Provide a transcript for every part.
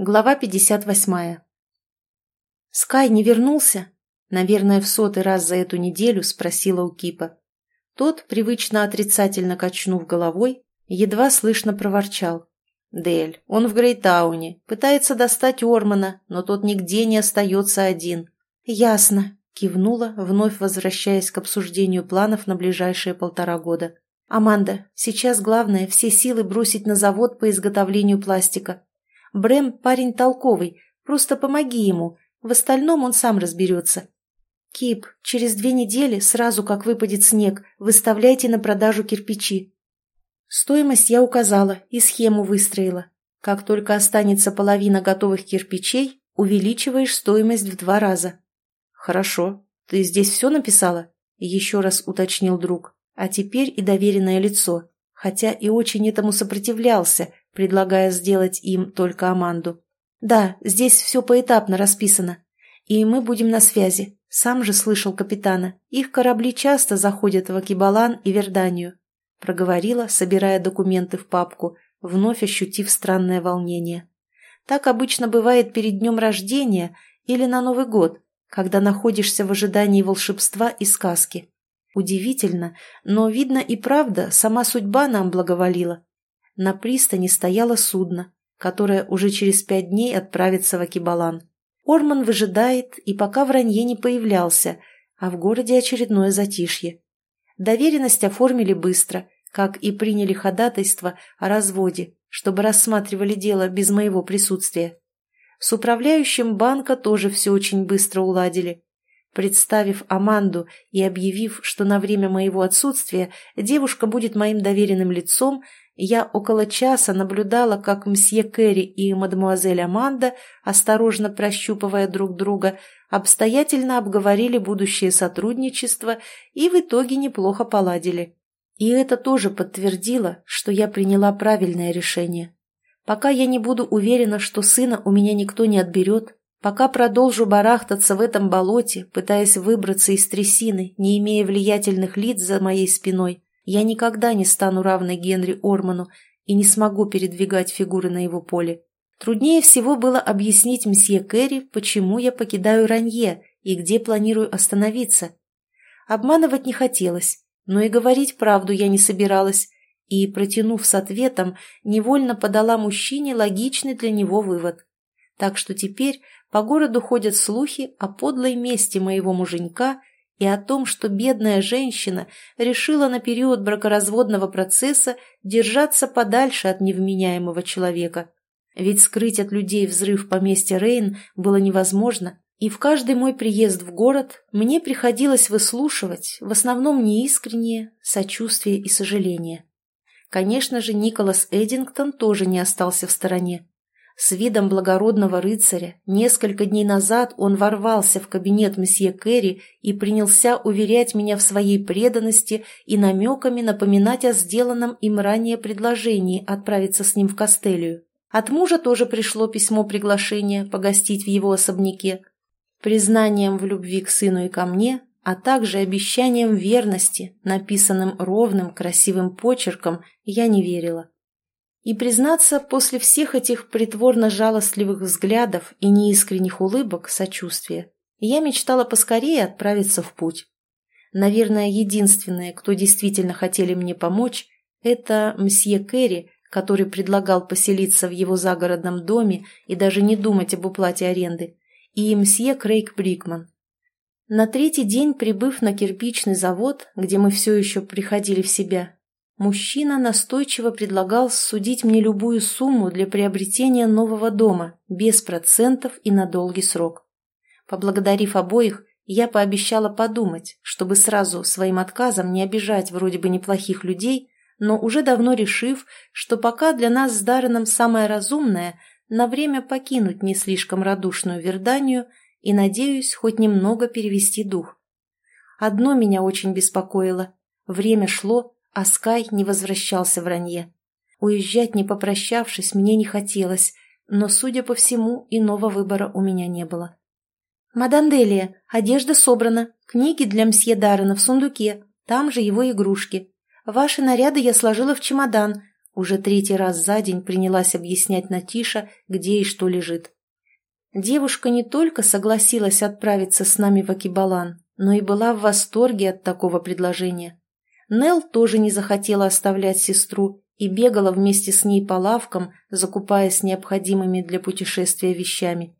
Глава 58. «Скай не вернулся?» Наверное, в сотый раз за эту неделю спросила у Кипа. Тот, привычно отрицательно качнув головой, едва слышно проворчал. «Дель, он в Грейтауне, пытается достать Ормана, но тот нигде не остается один». «Ясно», — кивнула, вновь возвращаясь к обсуждению планов на ближайшие полтора года. «Аманда, сейчас главное все силы бросить на завод по изготовлению пластика. Брэм парень толковый, просто помоги ему, в остальном он сам разберется. Кип, через две недели, сразу как выпадет снег, выставляйте на продажу кирпичи. Стоимость я указала и схему выстроила. Как только останется половина готовых кирпичей, увеличиваешь стоимость в два раза. Хорошо. Ты здесь все написала? Еще раз уточнил друг. А теперь и доверенное лицо. Хотя и очень этому сопротивлялся, предлагая сделать им только Аманду. «Да, здесь все поэтапно расписано. И мы будем на связи. Сам же слышал капитана. Их корабли часто заходят в Акибалан и Верданию». Проговорила, собирая документы в папку, вновь ощутив странное волнение. Так обычно бывает перед днем рождения или на Новый год, когда находишься в ожидании волшебства и сказки. Удивительно, но, видно и правда, сама судьба нам благоволила. На пристани стояло судно, которое уже через пять дней отправится в Акибалан. Орман выжидает и пока в Ранье не появлялся, а в городе очередное затишье. Доверенность оформили быстро, как и приняли ходатайство о разводе, чтобы рассматривали дело без моего присутствия. С управляющим банка тоже все очень быстро уладили. Представив Аманду и объявив, что на время моего отсутствия девушка будет моим доверенным лицом, я около часа наблюдала, как мсье Кэрри и мадемуазель Аманда, осторожно прощупывая друг друга, обстоятельно обговорили будущее сотрудничество и в итоге неплохо поладили. И это тоже подтвердило, что я приняла правильное решение. Пока я не буду уверена, что сына у меня никто не отберет, пока продолжу барахтаться в этом болоте, пытаясь выбраться из трясины, не имея влиятельных лиц за моей спиной, я никогда не стану равной Генри Орману и не смогу передвигать фигуры на его поле. Труднее всего было объяснить мсье Кэрри, почему я покидаю Ранье и где планирую остановиться. Обманывать не хотелось, но и говорить правду я не собиралась, и, протянув с ответом, невольно подала мужчине логичный для него вывод. Так что теперь по городу ходят слухи о подлой мести моего муженька и о том, что бедная женщина решила на период бракоразводного процесса держаться подальше от невменяемого человека. Ведь скрыть от людей взрыв поместья Рейн было невозможно, и в каждый мой приезд в город мне приходилось выслушивать в основном неискреннее сочувствие и сожаление. Конечно же, Николас Эдингтон тоже не остался в стороне. С видом благородного рыцаря несколько дней назад он ворвался в кабинет месье Керри и принялся уверять меня в своей преданности и намеками напоминать о сделанном им ранее предложении отправиться с ним в Костелию. От мужа тоже пришло письмо приглашения погостить в его особняке. Признанием в любви к сыну и ко мне, а также обещанием верности, написанным ровным красивым почерком, я не верила. И, признаться, после всех этих притворно-жалостливых взглядов и неискренних улыбок сочувствия, я мечтала поскорее отправиться в путь. Наверное, единственные, кто действительно хотели мне помочь, это мсье Керри, который предлагал поселиться в его загородном доме и даже не думать об уплате аренды, и мсье Крейг Брикман. На третий день, прибыв на кирпичный завод, где мы все еще приходили в себя, Мужчина настойчиво предлагал судить мне любую сумму для приобретения нового дома, без процентов и на долгий срок. Поблагодарив обоих, я пообещала подумать, чтобы сразу своим отказом не обижать вроде бы неплохих людей, но уже давно решив, что пока для нас с Дарреном самое разумное – на время покинуть не слишком радушную Верданию и, надеюсь, хоть немного перевести дух. Одно меня очень беспокоило. Время шло, а Скай не возвращался в Ранье. Уезжать, не попрощавшись, мне не хотелось, но, судя по всему, иного выбора у меня не было. «Мадам Делия, одежда собрана, книги для мсье Даррена в сундуке, там же его игрушки. Ваши наряды я сложила в чемодан. Уже третий раз за день принялась объяснять Натиша, где и что лежит. Девушка не только согласилась отправиться с нами в Акибалан, но и была в восторге от такого предложения. Нел тоже не захотела оставлять сестру и бегала вместе с ней по лавкам, закупаясь необходимыми для путешествия вещами.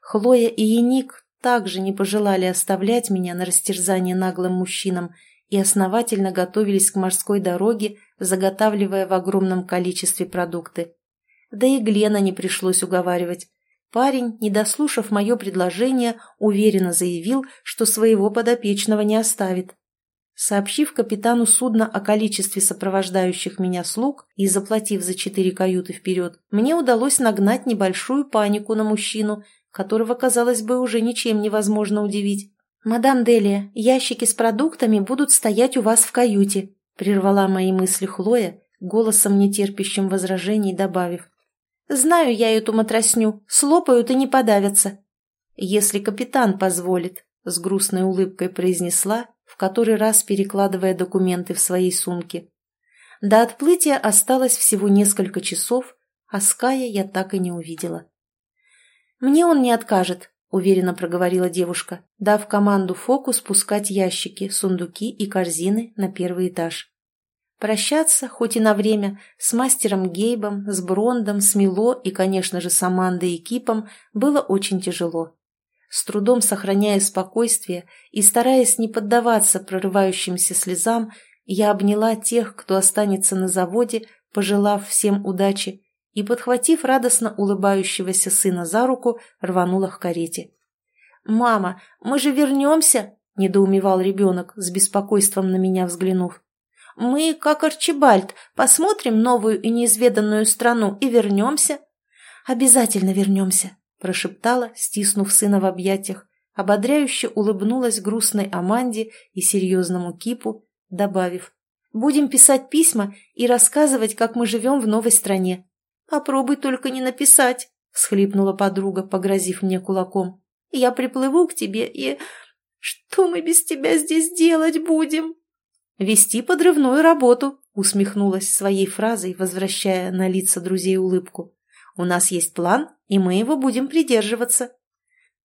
Хлоя и Яник также не пожелали оставлять меня на растерзание наглым мужчинам и основательно готовились к морской дороге, заготавливая в огромном количестве продукты. Да и Глена не пришлось уговаривать. Парень, не дослушав мое предложение, уверенно заявил, что своего подопечного не оставит. Сообщив капитану судна о количестве сопровождающих меня слуг и заплатив за четыре каюты вперед, мне удалось нагнать небольшую панику на мужчину, которого, казалось бы, уже ничем невозможно удивить. «Мадам Делия, ящики с продуктами будут стоять у вас в каюте», прервала мои мысли Хлоя, голосом нетерпящим возражений добавив. Знаю я эту матросню, слопают и не подавятся. Если капитан позволит, с грустной улыбкой произнесла, в который раз перекладывая документы в своей сумке. До отплытия осталось всего несколько часов, а Ская я так и не увидела. «Мне он не откажет», — уверенно проговорила девушка, дав команду Фоку спускать ящики, сундуки и корзины на первый этаж. Прощаться, хоть и на время, с мастером Гейбом, с Брондом, с Мило и, конечно же, с Амандой и Кипом было очень тяжело. С трудом сохраняя спокойствие и стараясь не поддаваться прорывающимся слезам, я обняла тех, кто останется на заводе, пожелав всем удачи, и, подхватив радостно улыбающегося сына за руку, рванула к карете. «Мама, мы же вернемся?» – недоумевал ребенок, с беспокойством на меня взглянув. Мы, как Арчибальд, посмотрим новую и неизведанную страну и вернемся. Обязательно вернемся, прошептала, стиснув сына в объятиях, ободряюще улыбнулась грустной Аманде и серьезному Кипу, добавив, «Будем писать письма и рассказывать, как мы живем в новой стране». «Попробуй только не написать», — всхлипнула подруга, погрозив мне кулаком. «Я приплыву к тебе и... Что мы без тебя здесь делать будем?» «Вести подрывную работу», — усмехнулась своей фразой, возвращая на лица друзей улыбку. «У нас есть план, и мы его будем придерживаться».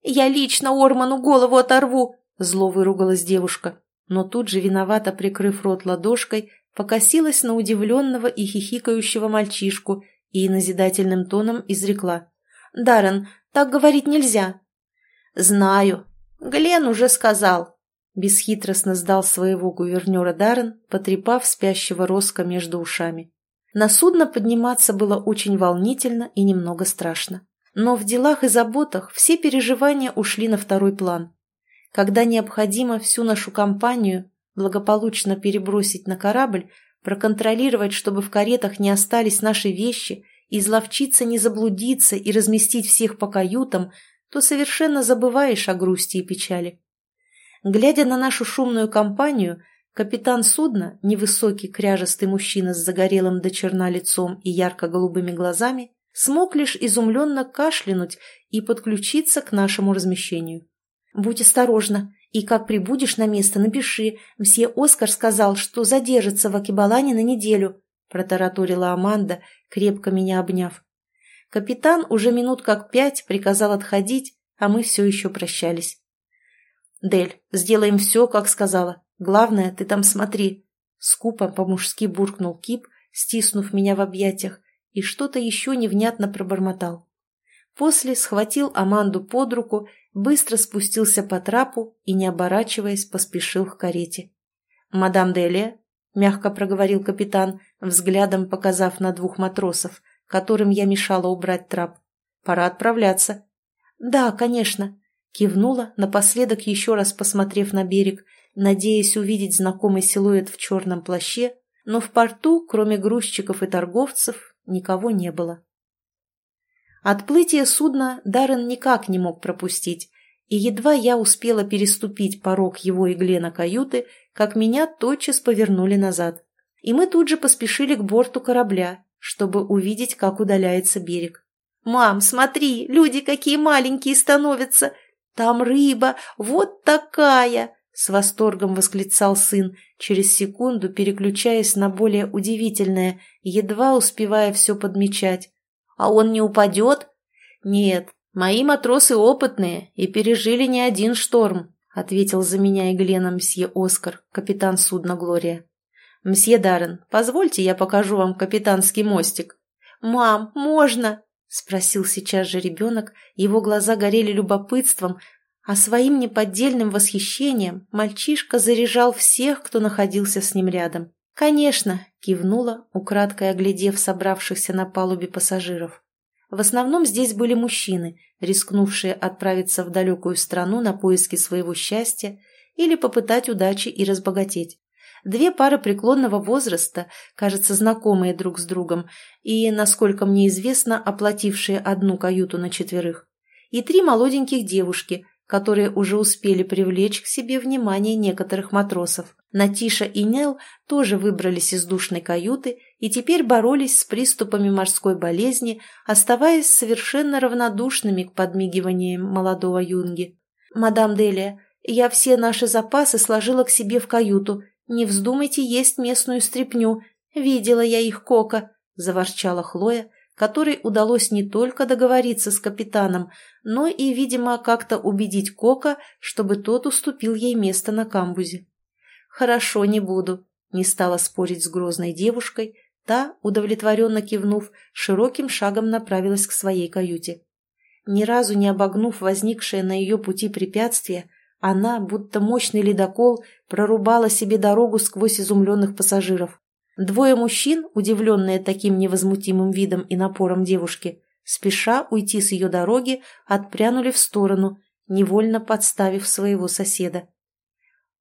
«Я лично Орману голову оторву!» — зло выругалась девушка, но тут же, виновато прикрыв рот ладошкой, покосилась на удивленного и хихикающего мальчишку и назидательным тоном изрекла. «Даррен, так говорить нельзя». «Знаю. Глен уже сказал. Бесхитростно сдал своего гувернера Даррен, потрепав спящего Роско между ушами. На судно подниматься было очень волнительно и немного страшно. Но в делах и заботах все переживания ушли на второй план. Когда необходимо всю нашу компанию благополучно перебросить на корабль, проконтролировать, чтобы в каретах не остались наши вещи, изловчиться не заблудиться и разместить всех по каютам, то совершенно забываешь о грусти и печали. Глядя на нашу шумную компанию, капитан судна, невысокий кряжестый мужчина с загорелым до черна лицом и ярко-голубыми глазами, смог лишь изумленно кашлянуть и подключиться к нашему размещению. «Будь осторожна, и как прибудешь на место, напиши. Мсье Оскар сказал, что задержится в Акибалане на неделю», протараторила Аманда, крепко меня обняв. Капитан уже минут как пять приказал отходить, а мы все еще прощались. «Дель, сделаем все, как сказала. Главное, ты там смотри». Скупо по-мужски буркнул Кип, стиснув меня в объятиях, и что-то еще невнятно пробормотал. После схватил Аманду под руку, быстро спустился по трапу и, не оборачиваясь, поспешил к карете. «Мадам Делия», — мягко проговорил капитан, взглядом показав на двух матросов, которым я мешала убрать трап. «Пора отправляться». «Да, конечно», Кивнула, напоследок еще раз посмотрев на берег, надеясь увидеть знакомый силуэт в черном плаще, но в порту, кроме грузчиков и торговцев, никого не было. Отплытие судна Даррен никак не мог пропустить, и едва я успела переступить порог его и Глена каюты, как меня тотчас повернули назад. И мы тут же поспешили к борту корабля, чтобы увидеть, как удаляется берег. «Мам, смотри, люди какие маленькие становятся!» Там рыба, вот такая!» С восторгом восклицал сын, через секунду переключаясь на более удивительное, едва успевая все подмечать. «А он не упадет?» «Нет, мои матросы опытные и пережили не один шторм», ответил за меня и Глена мсье Оскар, капитан судна «Глория». «Мсье Даррен, позвольте я покажу вам капитанский мостик». «Мам, можно?» — спросил сейчас же ребенок, его глаза горели любопытством, а своим неподдельным восхищением мальчишка заряжал всех, кто находился с ним рядом. «Конечно», — кивнула, украдкой оглядев собравшихся на палубе пассажиров. В основном здесь были мужчины, рискнувшие отправиться в далекую страну на поиски своего счастья или попытать удачи и разбогатеть. Две пары преклонного возраста, кажется, знакомые друг с другом, и, насколько мне известно, оплатившие одну каюту на четверых. И три молоденьких девушки, которые уже успели привлечь к себе внимание некоторых матросов. Натиша и Нел тоже выбрались из душной каюты и теперь боролись с приступами морской болезни, оставаясь совершенно равнодушными к подмигиваниям молодого юнги. «Мадам Делия, я все наши запасы сложила к себе в каюту. Не вздумайте есть местную стряпню. Видела я их кока», – заворчала Хлоя, которой удалось не только договориться с капитаном, но и, видимо, как-то убедить Кока, чтобы тот уступил ей место на камбузе. «Хорошо, не буду», — не стала спорить с грозной девушкой, та, удовлетворенно кивнув, широким шагом направилась к своей каюте. Ни разу не обогнув возникшее на ее пути препятствие, она, будто мощный ледокол, прорубала себе дорогу сквозь изумленных пассажиров. Двое мужчин, удивленные таким невозмутимым видом и напором девушки, спеша уйти с ее дороги, отпрянули в сторону, невольно подставив своего соседа.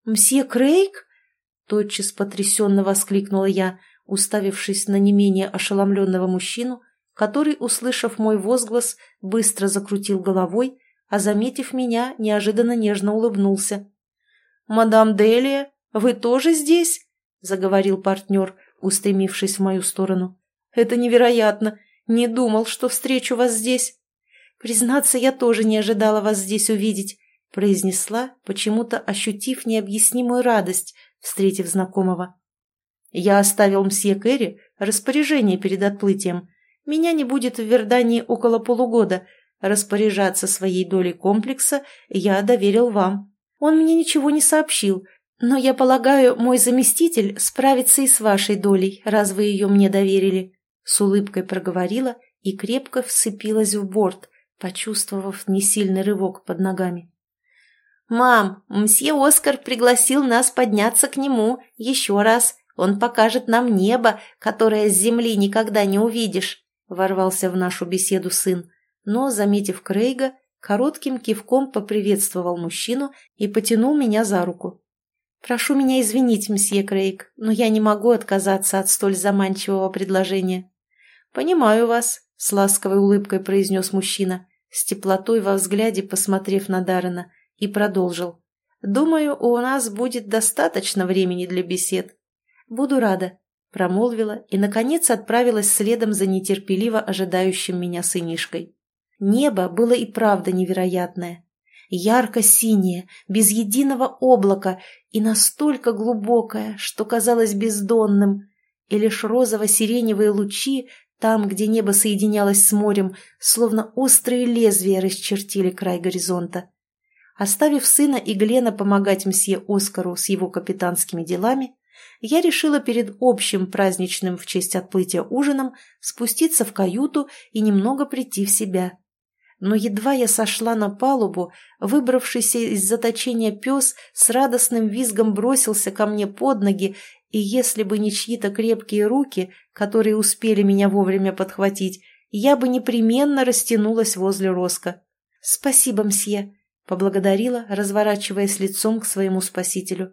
«Мсье Крейг?» — тотчас потрясенно воскликнула я, уставившись на не менее ошеломленного мужчину, который, услышав мой возглас, быстро закрутил головой, а, заметив меня, неожиданно нежно улыбнулся. «Мадам Делия, вы тоже здесь?» — заговорил партнер, устремившись в мою сторону. «Это невероятно! Не думал, что встречу вас здесь!» «Признаться, я тоже не ожидала вас здесь увидеть», — произнесла, почему-то ощутив необъяснимую радость, встретив знакомого. «Я оставил мсье Кэрри распоряжение перед отплытием. Меня не будет в Вердании около полугода. Распоряжаться своей долей комплекса я доверил вам. Он мне ничего не сообщил, но я полагаю, мой заместитель справится и с вашей долей, раз вы ее мне доверили. С улыбкой проговорила и крепко вцепилась в борт, почувствовав несильный рывок под ногами. «Мам, мсье Оскар пригласил нас подняться к нему еще раз. Он покажет нам небо, которое с земли никогда не увидишь», — ворвался в нашу беседу сын. Но, заметив Крейга, коротким кивком поприветствовал мужчину и потянул меня за руку. «Прошу меня извинить, мсье Крейг, но я не могу отказаться от столь заманчивого предложения». «Понимаю вас», — с ласковой улыбкой произнес мужчина, с теплотой во взгляде посмотрев на Даррена, и продолжил. «Думаю, у нас будет достаточно времени для бесед». «Буду рада», — промолвила и, наконец, отправилась следом за нетерпеливо ожидающим меня сынишкой. Небо было и правда невероятное ярко-синее, без единого облака и настолько глубокое, что казалось бездонным, и лишь розово-сиреневые лучи там, где небо соединялось с морем, словно острые лезвия расчертили край горизонта. Оставив сына и Глена помогать мсье Оскару с его капитанскими делами, я решила перед общим праздничным в честь отплытия ужином спуститься в каюту и немного прийти в себя но едва я сошла на палубу, выбравшийся из заточения пес с радостным визгом бросился ко мне под ноги, и если бы не чьи-то крепкие руки, которые успели меня вовремя подхватить, я бы непременно растянулась возле Роска. «Спасибо, мсье», — поблагодарила, разворачиваясь лицом к своему спасителю.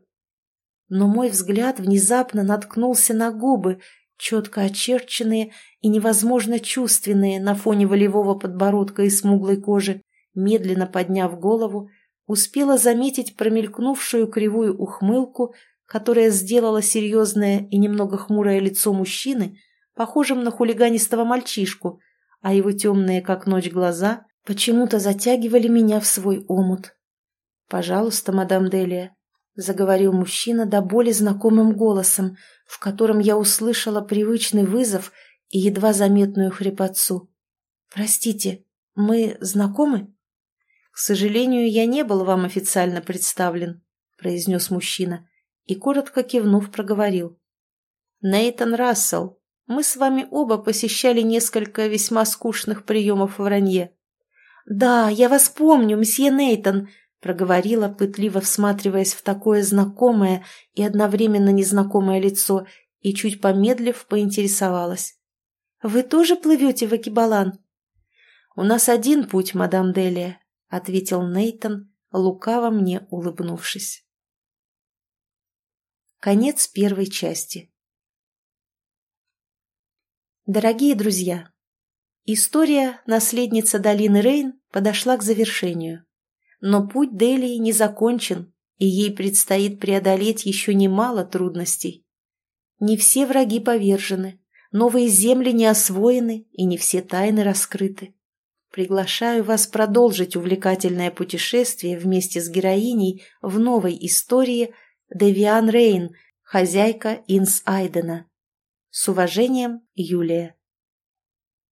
Но мой взгляд внезапно наткнулся на губы, четко очерченные и невозможно чувственные на фоне волевого подбородка и смуглой кожи, медленно подняв голову, успела заметить промелькнувшую кривую ухмылку, которая сделала серьезное и немного хмурое лицо мужчины похожим на хулиганистого мальчишку, а его темные, как ночь, глаза почему-то затягивали меня в свой омут. «Пожалуйста, мадам Делия, заговорил мужчина до боли знакомым голосом, в котором я услышала привычный вызов и едва заметную хрипотцу. «Простите, мы знакомы?» «К сожалению, я не был вам официально представлен», — произнес мужчина и, коротко кивнув, проговорил. «Нейтан Рассел, мы с вами оба посещали несколько весьма скучных приемов в вранье». «Да, я вас помню, мсье Нейтан», — проговорила, пытливо всматриваясь в такое знакомое и одновременно незнакомое лицо, и, чуть помедлив, поинтересовалась. «Вы тоже плывете в Акибалан?» «У нас один путь, мадам Делия», — ответил Нейтон, лукаво мне улыбнувшись. Конец первой части. Дорогие друзья, история «Наследница долины Рейн» подошла к завершению. Но путь Делии не закончен, и ей предстоит преодолеть еще немало трудностей. Не все враги повержены, новые земли не освоены и не все тайны раскрыты. Приглашаю вас продолжить увлекательное путешествие вместе с героиней в новой истории Девиан Рейн, хозяйка Инс Айдена. С уважением, Юлия.